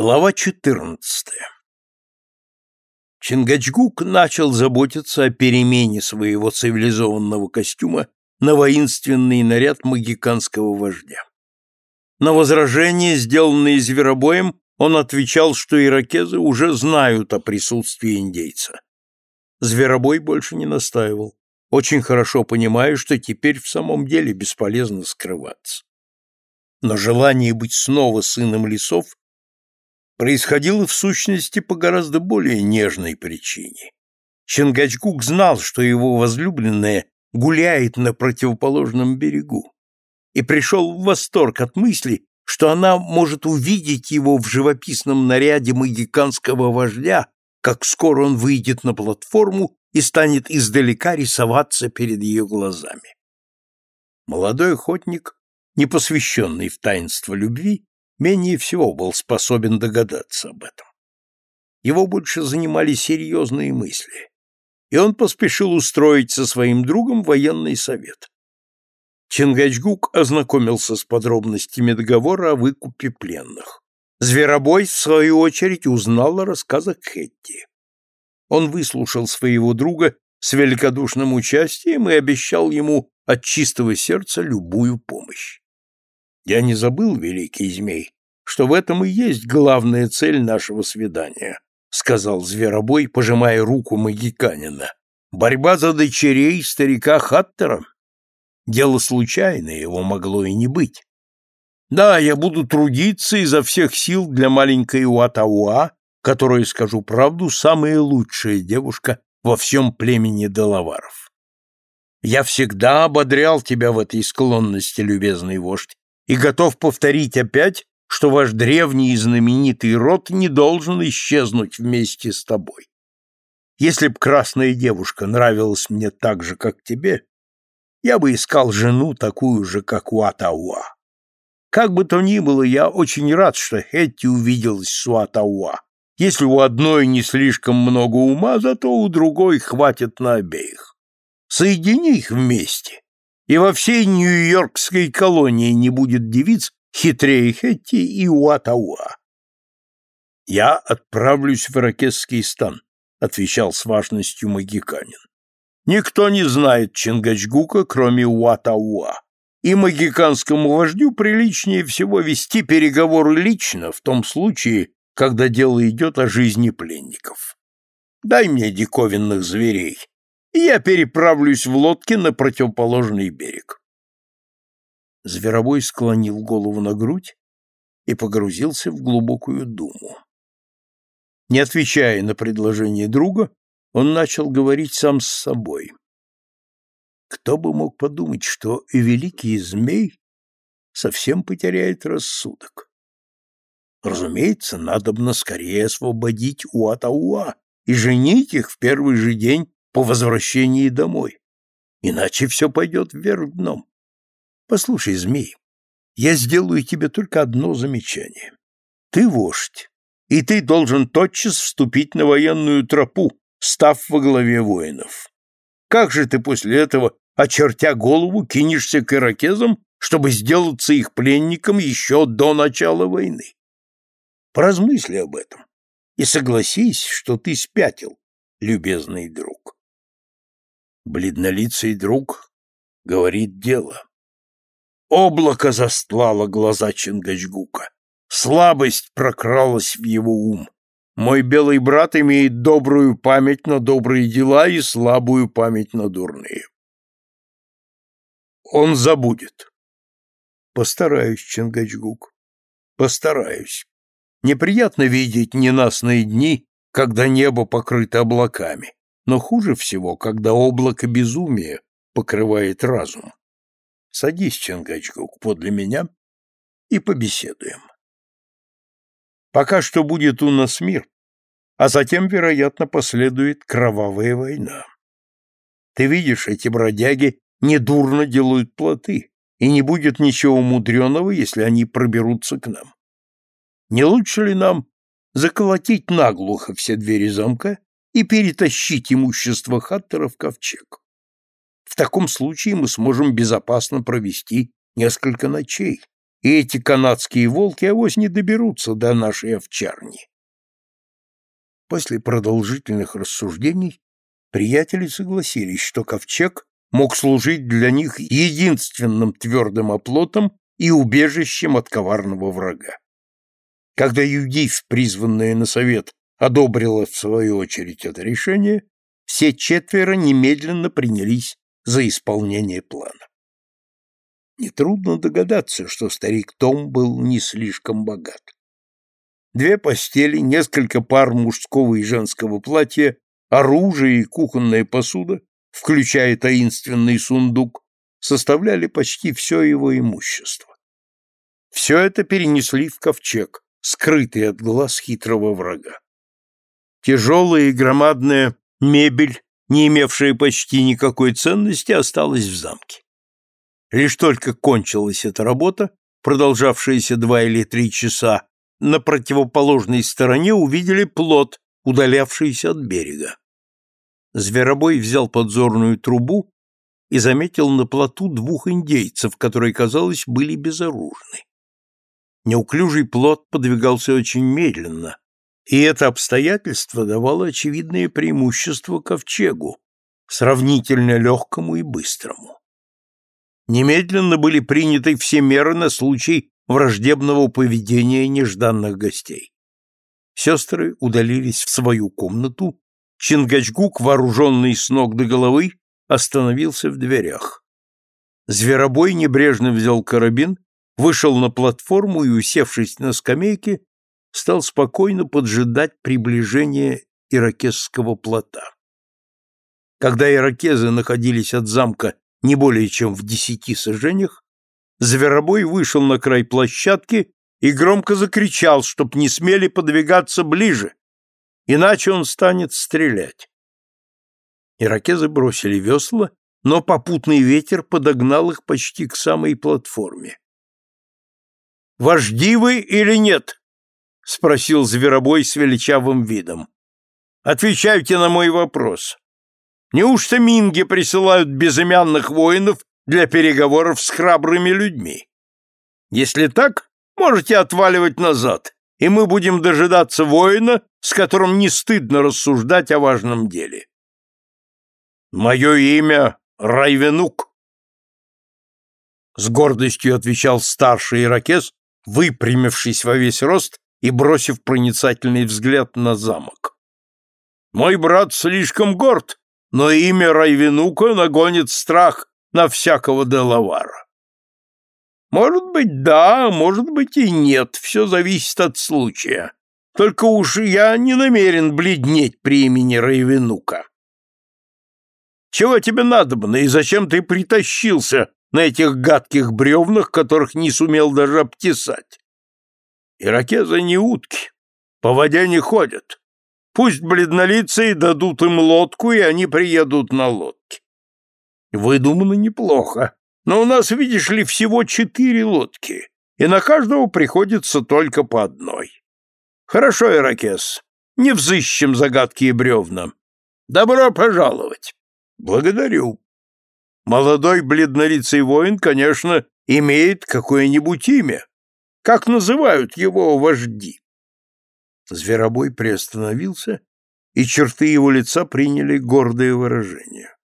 Глава 14. Чингачгук начал заботиться о перемене своего цивилизованного костюма на воинственный наряд магиканского вождя. На возражение, сделанные зверобоем, он отвечал, что иракезы уже знают о присутствии индейца. Зверобой больше не настаивал, очень хорошо понимая, что теперь в самом деле бесполезно скрываться. Но желание быть снова сыном лесов происходило в сущности по гораздо более нежной причине. Чингачгук знал, что его возлюбленная гуляет на противоположном берегу, и пришел в восторг от мысли, что она может увидеть его в живописном наряде магиканского вождя, как скоро он выйдет на платформу и станет издалека рисоваться перед ее глазами. Молодой охотник, не посвященный в таинство любви, менее всего был способен догадаться об этом. Его больше занимали серьезные мысли, и он поспешил устроить со своим другом военный совет. Чингачгук ознакомился с подробностями договора о выкупе пленных. Зверобой, в свою очередь, узнал о рассказах Хетти. Он выслушал своего друга с великодушным участием и обещал ему от чистого сердца любую помощь. Я не забыл, великий змей, что в этом и есть главная цель нашего свидания, сказал Зверобой, пожимая руку магиканина. Борьба за дочерей старика Хаттера? Дело случайное, его могло и не быть. Да, я буду трудиться изо всех сил для маленькой Уатауа, которая, скажу правду, самая лучшая девушка во всем племени Делаваров. Я всегда ободрял тебя в этой склонности, любезный вождь, и готов повторить опять, что ваш древний и знаменитый род не должен исчезнуть вместе с тобой. Если б красная девушка нравилась мне так же, как тебе, я бы искал жену такую же, как Уатауа. Как бы то ни было, я очень рад, что Хетти увиделась с Уатауа. Если у одной не слишком много ума, зато у другой хватит на обеих. Соедини их вместе, и во всей Нью-Йоркской колонии не будет девиц хитрее Хетти и Уатауа. «Я отправлюсь в Иракесский стан», — отвечал с важностью магиканин. «Никто не знает Чингачгука, кроме Уатауа, и магиканскому вождю приличнее всего вести переговоры лично в том случае, когда дело идет о жизни пленников. Дай мне диковинных зверей, я переправлюсь в лодке на противоположный берег. Зверобой склонил голову на грудь и погрузился в глубокую думу. Не отвечая на предложение друга, он начал говорить сам с собой. Кто бы мог подумать, что и великий змей совсем потеряет рассудок? Разумеется, надобно скорее освободить Уатауа и женить их в первый же день по возвращении домой. Иначе все пойдет вверх дном. Послушай, змей, я сделаю тебе только одно замечание. Ты вождь, и ты должен тотчас вступить на военную тропу, став во главе воинов. Как же ты после этого, очертя голову, кинешься к иракезам, чтобы сделаться их пленником еще до начала войны? Поразмысли об этом и согласись, что ты спятил, любезный друг. Бледнолицый друг говорит дело. Облако застлало глаза Чингачгука. Слабость прокралась в его ум. Мой белый брат имеет добрую память на добрые дела и слабую память на дурные. Он забудет. Постараюсь, Чингачгук. Постараюсь. Неприятно видеть ненастные дни, когда небо покрыто облаками, но хуже всего, когда облако безумия покрывает разум. Садись, Чангачгук, подле меня и побеседуем. Пока что будет у нас мир, а затем, вероятно, последует кровавая война. Ты видишь, эти бродяги недурно делают плоты, и не будет ничего мудреного, если они проберутся к нам. Не лучше ли нам заколотить наглухо все двери замка и перетащить имущество Хаттера в ковчег? В таком случае мы сможем безопасно провести несколько ночей, и эти канадские волки авось не доберутся до нашей овчарни. После продолжительных рассуждений приятели согласились, что ковчег мог служить для них единственным твердым оплотом и убежищем от коварного врага. Когда Юдив, призванная на совет, одобрила в свою очередь это решение, все четверо немедленно принялись за исполнение плана. Нетрудно догадаться, что старик Том был не слишком богат. Две постели, несколько пар мужского и женского платья, оружие и кухонная посуда, включая таинственный сундук, составляли почти все его имущество. Все это перенесли в ковчег, скрытый от глаз хитрого врага. Тяжелая и громадная мебель, не имевшая почти никакой ценности, осталась в замке. Лишь только кончилась эта работа, продолжавшаяся два или три часа, на противоположной стороне увидели плот, удалявшийся от берега. Зверобой взял подзорную трубу и заметил на плоту двух индейцев, которые, казалось, были безоружны. Неуклюжий плот подвигался очень медленно, и это обстоятельство давало очевидное преимущество ковчегу, сравнительно легкому и быстрому. Немедленно были приняты все меры на случай враждебного поведения нежданных гостей. Сестры удалились в свою комнату, Чингачгук, вооруженный с ног до головы, остановился в дверях. Зверобой небрежно взял карабин, вышел на платформу и, усевшись на скамейке, стал спокойно поджидать приближения иракесского плота. Когда иракезы находились от замка не более чем в десяти сажениях, Зверобой вышел на край площадки и громко закричал, чтоб не смели подвигаться ближе, иначе он станет стрелять. Иракезы бросили весла, но попутный ветер подогнал их почти к самой платформе. «Вожди вы или нет?» — спросил Зверобой с величавым видом. «Отвечайте на мой вопрос. Неужто минги присылают безымянных воинов для переговоров с храбрыми людьми? Если так, можете отваливать назад, и мы будем дожидаться воина, с которым не стыдно рассуждать о важном деле. Мое имя Райвенук. С гордостью отвечал старший иракес, выпрямившись во весь рост и бросив проницательный взгляд на замок. Мой брат слишком горд, но имя Райвенука нагонит страх на всякого Делавара. Может быть, да, может быть и нет, все зависит от случая. Только уж я не намерен бледнеть при имени Райвенука. Чего тебе надобно и зачем ты притащился на этих гадких бревнах, которых не сумел даже обтесать? Иракезы не утки, по воде не ходят. Пусть бледнолицые дадут им лодку, и они приедут на лодке. Выдумано неплохо, но у нас, видишь ли, всего четыре лодки, и на каждого приходится только по одной. Хорошо, Иракес, не взыщем загадки и бревна. Добро пожаловать. Благодарю. Молодой бледнолицый воин, конечно, имеет какое-нибудь имя. Как называют его вожди? Зверобой приостановился, и черты его лица приняли гордое выражение.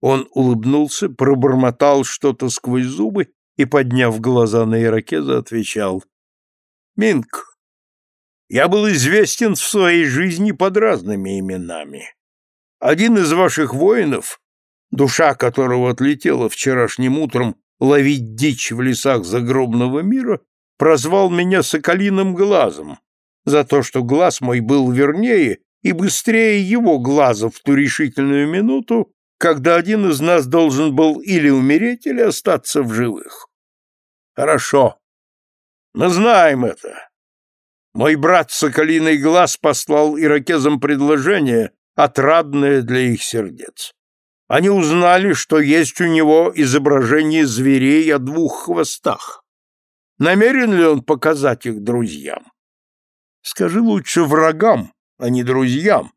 Он улыбнулся, пробормотал что-то сквозь зубы и, подняв глаза на иракеза, отвечал. «Минг, я был известен в своей жизни под разными именами. Один из ваших воинов, душа которого отлетела вчерашним утром ловить дичь в лесах загробного мира, прозвал меня соколиным глазом за то, что глаз мой был вернее и быстрее его глаза в ту решительную минуту, когда один из нас должен был или умереть, или остаться в живых. Хорошо. Мы знаем это. Мой брат Соколиный Глаз послал иракезам предложение, отрадное для их сердец. Они узнали, что есть у него изображение зверей о двух хвостах. Намерен ли он показать их друзьям? Скажи лучше врагам, а не друзьям.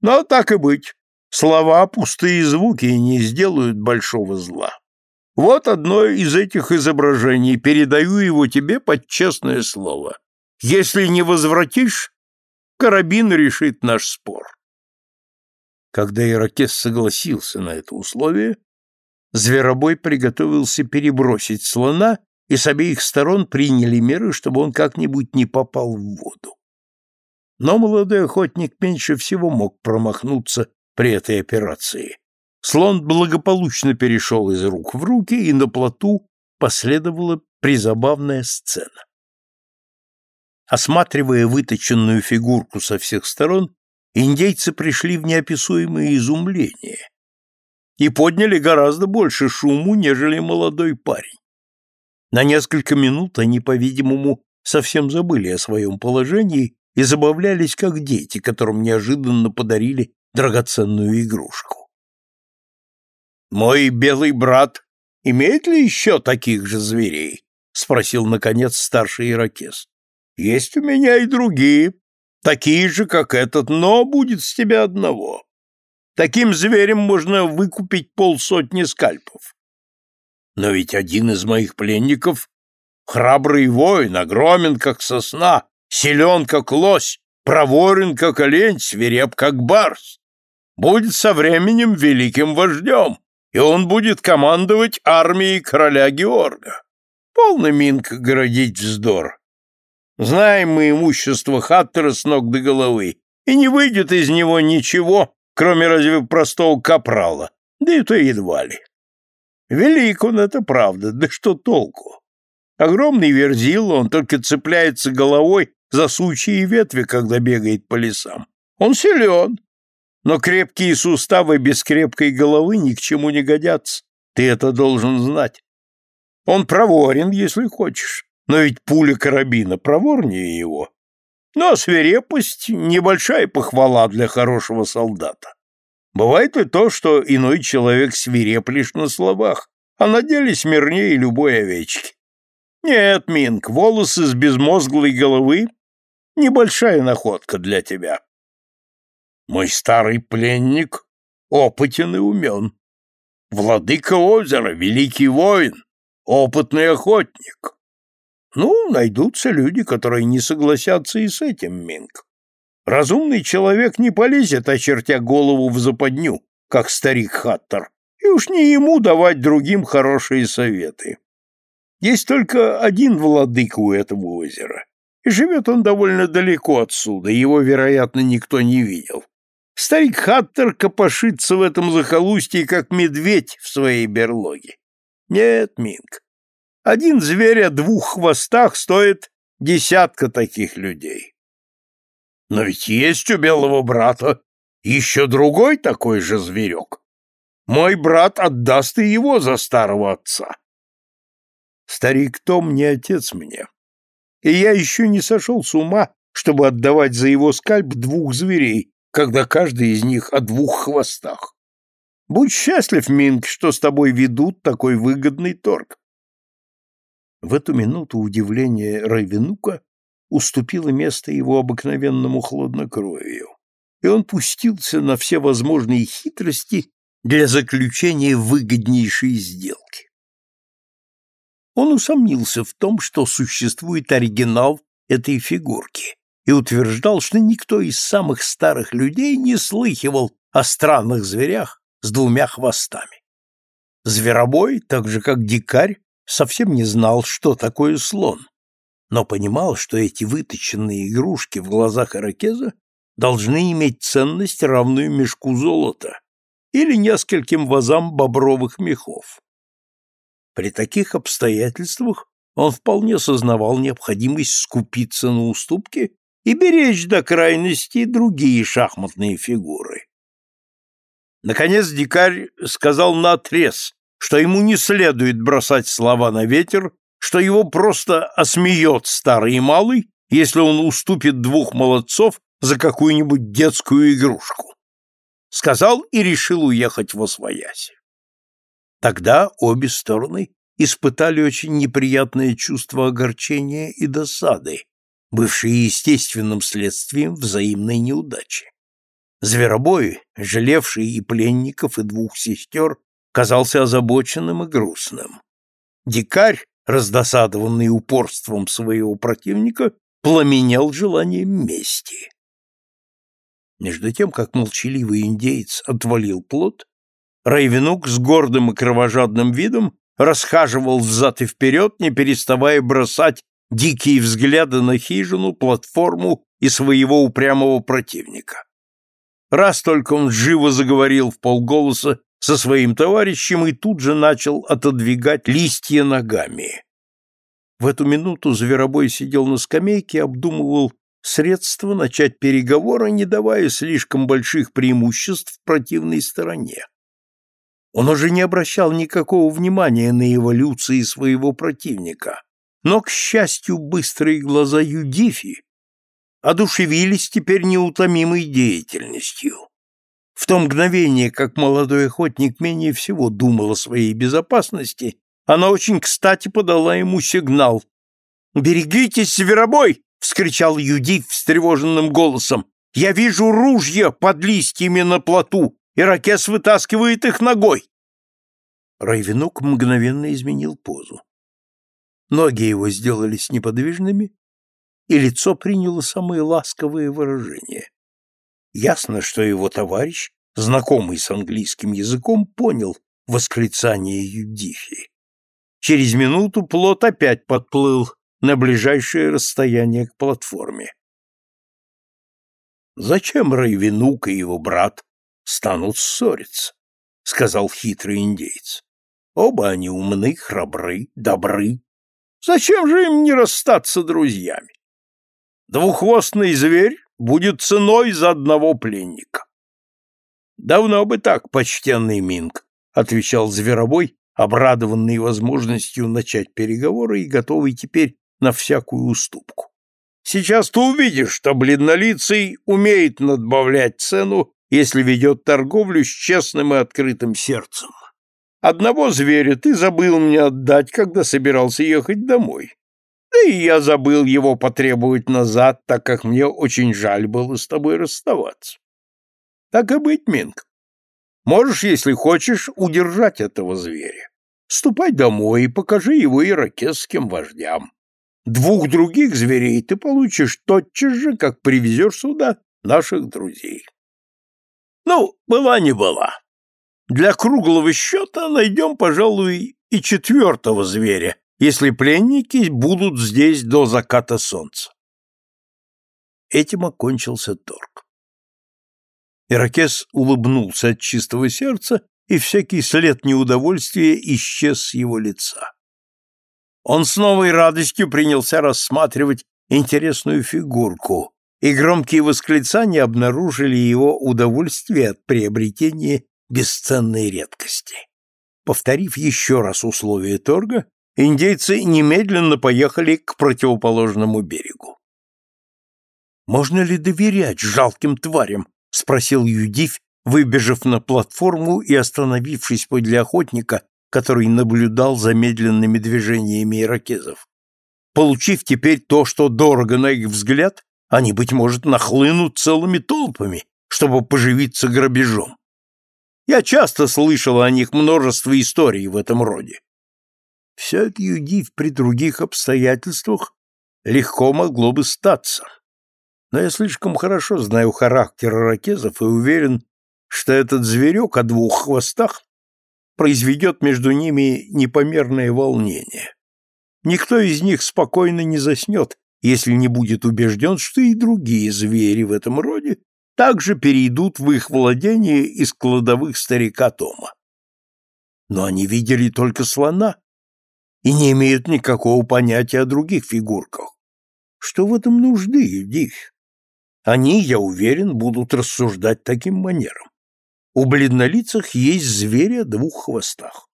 Но так и быть. Слова — пустые звуки и не сделают большого зла. Вот одно из этих изображений, передаю его тебе под честное слово. Если не возвратишь, карабин решит наш спор. Когда Иракес согласился на это условие, Зверобой приготовился перебросить слона, и с обеих сторон приняли меры, чтобы он как-нибудь не попал в воду. Но молодой охотник меньше всего мог промахнуться при этой операции. Слон благополучно перешел из рук в руки, и на плоту последовала призабавная сцена. Осматривая выточенную фигурку со всех сторон, индейцы пришли в неописуемое изумление и подняли гораздо больше шуму, нежели молодой парень. На несколько минут они, по-видимому, совсем забыли о своем положении и забавлялись, как дети, которым неожиданно подарили драгоценную игрушку. «Мой белый брат имеет ли еще таких же зверей?» — спросил, наконец, старший иракес. «Есть у меня и другие, такие же, как этот, но будет с тебя одного. Таким зверем можно выкупить полсотни скальпов. Но ведь один из моих пленников — храбрый воин, огромен, как сосна, силен, как лось, проворен, как олень, свиреп, как барс. Будет со временем великим вождем, и он будет командовать армией короля Георга. Полный Минк городить вздор. Знаем мы имущество Хаттера с ног до головы, и не выйдет из него ничего, кроме разве простого капрала, да и то едва ли. Велик он, это правда, да что толку? Огромный верзил, он только цепляется головой за сучьи ветви, когда бегает по лесам. Он силен, но крепкие суставы без крепкой головы ни к чему не годятся. Ты это должен знать. Он проворен, если хочешь, но ведь пуля карабина проворнее его. Но свирепость — небольшая похвала для хорошего солдата. Бывает и то, что иной человек свиреп лишь на словах, а на деле смирнее любой овечки. Нет, Минк, волосы с безмозглой головы — небольшая находка для тебя. Мой старый пленник опытен и умен. Владыка озера, великий воин, опытный охотник. Ну, найдутся люди, которые не согласятся и с этим, Минг. Разумный человек не полезет, очертя голову в западню, как старик Хаттер, и уж не ему давать другим хорошие советы. Есть только один владыка у этого озера, и живет он довольно далеко отсюда, его, вероятно, никто не видел. Старик Хаттер копошится в этом захолустье, как медведь в своей берлоге. Нет, Минг, один зверь о двух хвостах стоит десятка таких людей. Но ведь есть у белого брата еще другой такой же зверек. Мой брат отдаст и его за старого отца. Старик Том не отец мне, и я еще не сошел с ума, чтобы отдавать за его скальп двух зверей, когда каждый из них о двух хвостах. Будь счастлив, Минг, что с тобой ведут такой выгодный торг. В эту минуту удивление Райвенука уступило место его обыкновенному хладнокровию, и он пустился на все возможные хитрости для заключения выгоднейшей сделки. Он усомнился в том, что существует оригинал этой фигурки, и утверждал, что никто из самых старых людей не слыхивал о странных зверях с двумя хвостами. Зверобой, так же как дикарь, совсем не знал, что такое слон, но понимал, что эти выточенные игрушки в глазах иракеза должны иметь ценность, равную мешку золота или нескольким вазам бобровых мехов. При таких обстоятельствах он вполне сознавал необходимость скупиться на уступки и беречь до крайности другие шахматные фигуры. Наконец дикарь сказал наотрез, что ему не следует бросать слова на ветер, что его просто осмеет старый и малый, если он уступит двух молодцов за какую-нибудь детскую игрушку. Сказал и решил уехать во свояси. Тогда обе стороны испытали очень неприятное чувство огорчения и досады, бывшие естественным следствием взаимной неудачи. Зверобой, жалевший и пленников, и двух сестер, казался озабоченным и грустным. Дикарь, раздосадованный упорством своего противника, пламенел желанием мести. Между тем, как молчаливый индеец отвалил плод, Райвенук с гордым и кровожадным видом расхаживал взад и вперед, не переставая бросать дикие взгляды на хижину, платформу и своего упрямого противника. Раз только он живо заговорил в полголоса со своим товарищем и тут же начал отодвигать листья ногами. В эту минуту Зверобой сидел на скамейке обдумывал средства начать переговоры, не давая слишком больших преимуществ противной стороне. Он уже не обращал никакого внимания на эволюции своего противника, но, к счастью, быстрые глаза Юдифи одушевились теперь неутомимой деятельностью. В то мгновение, как молодой охотник менее всего думал о своей безопасности, она очень кстати подала ему сигнал. «Берегитесь, Северобой!» — вскричал Юдиф встревоженным голосом. «Я вижу ружья под листьями на плоту. Иракес вытаскивает их ногой!» Райвенук мгновенно изменил позу. Ноги его сделались неподвижными, и лицо приняло самые ласковые выражения. Ясно, что его товарищ, знакомый с английским языком, понял восклицание Юдифи. Через минуту плот опять подплыл на ближайшее расстояние к платформе. «Зачем Райвенук и его брат станут ссориться?» — сказал хитрый индейец. «Оба они умны, храбры, добры. Зачем же им не расстаться друзьями? Двуххвостный зверь будет ценой за одного пленника. Давно бы так, почтенный Минг, отвечал Зверобой, обрадованный возможностью начать переговоры и готовый теперь на всякую уступку. Сейчас ты увидишь, что бледнолицый умеет надбавлять цену, если ведет торговлю с честным и открытым сердцем. Одного зверя ты забыл мне отдать, когда собирался ехать домой. Да и я забыл его потребовать назад, так как мне очень жаль было с тобой расставаться. Так и быть, Минг. Можешь, если хочешь, удержать этого зверя. Ступай домой и покажи его иракесским вождям. Двух других зверей ты получишь тотчас же, как привезешь сюда наших друзей. Ну, была не была. Для круглого счета найдем, пожалуй, и четвертого зверя, если пленники будут здесь до заката солнца. Этим окончился торг. Иракес улыбнулся от чистого сердца, и всякий след неудовольствия исчез с его лица. Он с новой радостью принялся рассматривать интересную фигурку, и громкие восклицания обнаружили его удовольствие от приобретения бесценной редкости. Повторив еще раз условия торга, индейцы немедленно поехали к противоположному берегу. «Можно ли доверять жалким тварям?» — спросил Юдив, выбежав на платформу и остановившись подле охотника, который наблюдал за медленными движениями иракезов. Получив теперь то, что дорого на их взгляд, они, быть может, нахлынут целыми толпами, чтобы поживиться грабежом. Я часто слышал о них множество историй в этом роде. Все это юдив при других обстоятельствах легко могло бы статься. Но я слишком хорошо знаю характер ракезов и уверен, что этот зверек о двух хвостах произведет между ними непомерное волнение. Никто из них спокойно не заснет, если не будет убежден, что и другие звери в этом роде также перейдут в их владение из кладовых старика Тома. Но они видели только слона и не имеют никакого понятия о других фигурках. Что в этом нужды, Юдив? Они, я уверен, будут рассуждать таким манером. У бледнолицах есть звери о двух хвостах.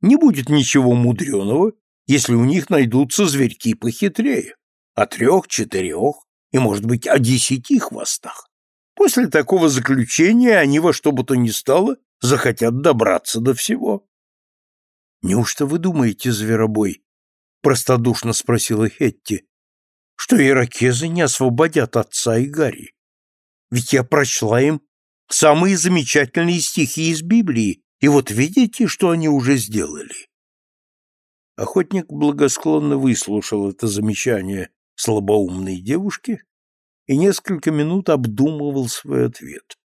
Не будет ничего мудреного, если у них найдутся зверьки похитрее, о трех, четырех и, может быть, о десяти хвостах. После такого заключения они во что бы то ни стало захотят добраться до всего. — Неужто вы думаете, Зверобой? — простодушно спросила Хетти, — что иракезы не освободят отца и Гарри? Ведь я прочла им самые замечательные стихи из Библии, И вот видите, что они уже сделали. Охотник благосклонно выслушал это замечание слабоумной девушки и несколько минут обдумывал свой ответ.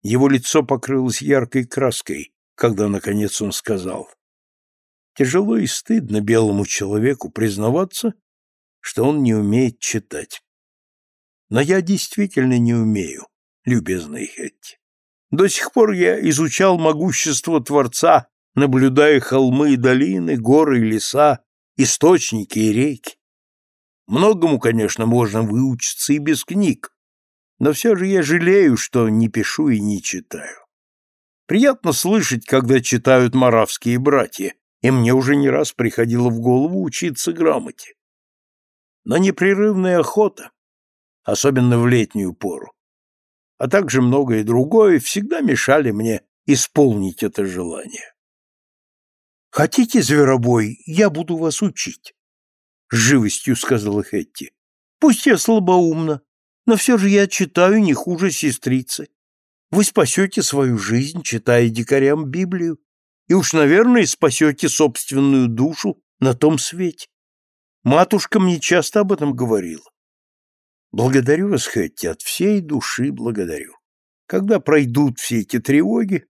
Его лицо покрылось яркой краской, когда, наконец, он сказал, «Тяжело и стыдно белому человеку признаваться, что он не умеет читать. Но я действительно не умею, любезный Хетти. До сих пор я изучал могущество Творца, наблюдая холмы и долины, горы и леса, источники и реки. Многому, конечно, можно выучиться и без книг, но все же я жалею, что не пишу и не читаю. Приятно слышать, когда читают маравские братья, и мне уже не раз приходило в голову учиться грамоте. Но непрерывная охота, особенно в летнюю пору, а также многое другое, всегда мешали мне исполнить это желание. «Хотите, зверобой, я буду вас учить?» — с живостью сказала Хетти. «Пусть я слабоумна, но все же я читаю не хуже сестрицы. Вы спасете свою жизнь, читая дикарям Библию, и уж, наверное, спасете собственную душу на том свете. Матушка мне часто об этом говорила. Благодарю вас, Хэтти, от всей души благодарю. Когда пройдут все эти тревоги,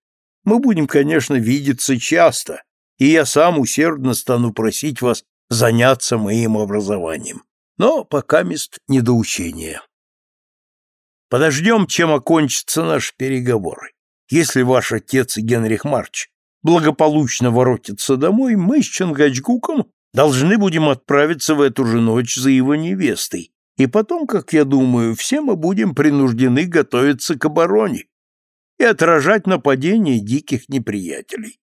мы будем, конечно, видеться часто, и я сам усердно стану просить вас заняться моим образованием. Но пока мест недоучения. Подождем, чем окончатся наши переговоры. Если ваш отец и Генрих Марч благополучно воротятся домой, мы с Чангачгуком должны будем отправиться в эту же ночь за его невестой, и потом, как я думаю, все мы будем принуждены готовиться к обороне и отражать нападения диких неприятелей.